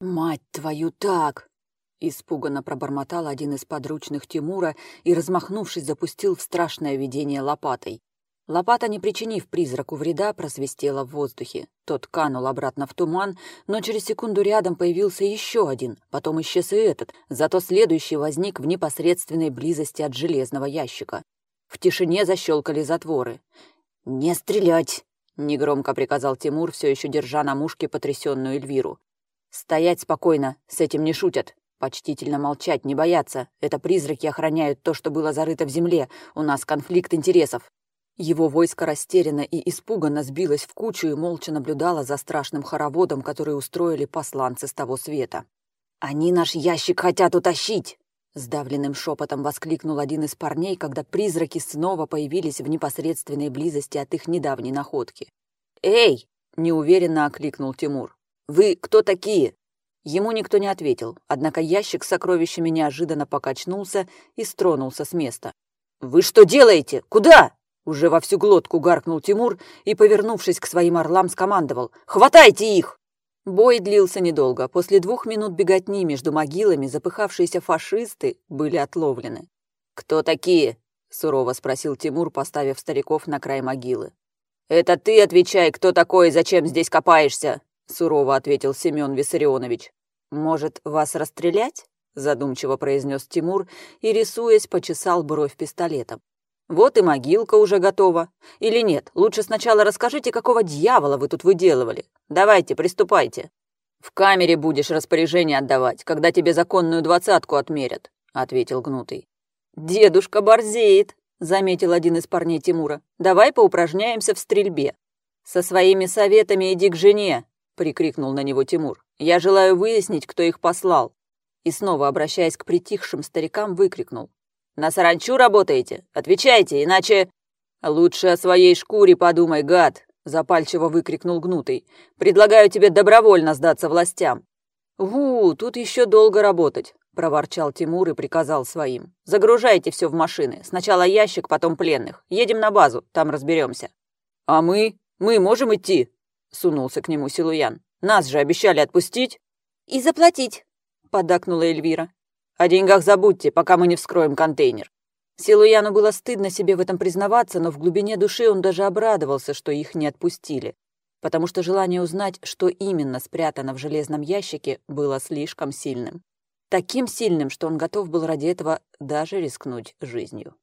«Мать твою, так!» Испуганно пробормотал один из подручных Тимура и, размахнувшись, запустил в страшное видение лопатой. Лопата, не причинив призраку вреда, просвистела в воздухе. Тот канул обратно в туман, но через секунду рядом появился еще один, потом исчез и этот, зато следующий возник в непосредственной близости от железного ящика. В тишине защелкали затворы. «Не стрелять!» — негромко приказал Тимур, все еще держа на мушке потрясенную Эльвиру. «Стоять спокойно, с этим не шутят. Почтительно молчать, не бояться. Это призраки охраняют то, что было зарыто в земле. У нас конфликт интересов». Его войско растерянно и испуганно сбилось в кучу и молча наблюдало за страшным хороводом, который устроили посланцы с того света. «Они наш ящик хотят утащить!» Сдавленным шепотом воскликнул один из парней, когда призраки снова появились в непосредственной близости от их недавней находки. «Эй!» — неуверенно окликнул Тимур. «Вы кто такие?» Ему никто не ответил, однако ящик с сокровищами неожиданно покачнулся и стронулся с места. «Вы что делаете? Куда?» Уже во всю глотку гаркнул Тимур и, повернувшись к своим орлам, скомандовал «Хватайте их!» Бой длился недолго. После двух минут беготни между могилами запыхавшиеся фашисты были отловлены. «Кто такие?» — сурово спросил Тимур, поставив стариков на край могилы. «Это ты отвечай, кто такой и зачем здесь копаешься?» — сурово ответил Семен Виссарионович. «Может, вас расстрелять?» — задумчиво произнес Тимур и, рисуясь, почесал бровь пистолетом. Вот и могилка уже готова. Или нет, лучше сначала расскажите, какого дьявола вы тут выделывали. Давайте, приступайте. В камере будешь распоряжение отдавать, когда тебе законную двадцатку отмерят, ответил Гнутый. Дедушка борзеет, заметил один из парней Тимура. Давай поупражняемся в стрельбе. Со своими советами иди к жене, прикрикнул на него Тимур. Я желаю выяснить, кто их послал. И снова, обращаясь к притихшим старикам, выкрикнул. На саранчу работаете? Отвечайте, иначе...» «Лучше о своей шкуре подумай, гад!» — запальчиво выкрикнул Гнутый. «Предлагаю тебе добровольно сдаться властям». «Гу, тут еще долго работать», — проворчал Тимур и приказал своим. «Загружайте все в машины. Сначала ящик, потом пленных. Едем на базу, там разберемся». «А мы? Мы можем идти?» — сунулся к нему Силуян. «Нас же обещали отпустить». «И заплатить», — поддакнула Эльвира. О деньгах забудьте, пока мы не вскроем контейнер». Силуяну было стыдно себе в этом признаваться, но в глубине души он даже обрадовался, что их не отпустили, потому что желание узнать, что именно спрятано в железном ящике, было слишком сильным. Таким сильным, что он готов был ради этого даже рискнуть жизнью.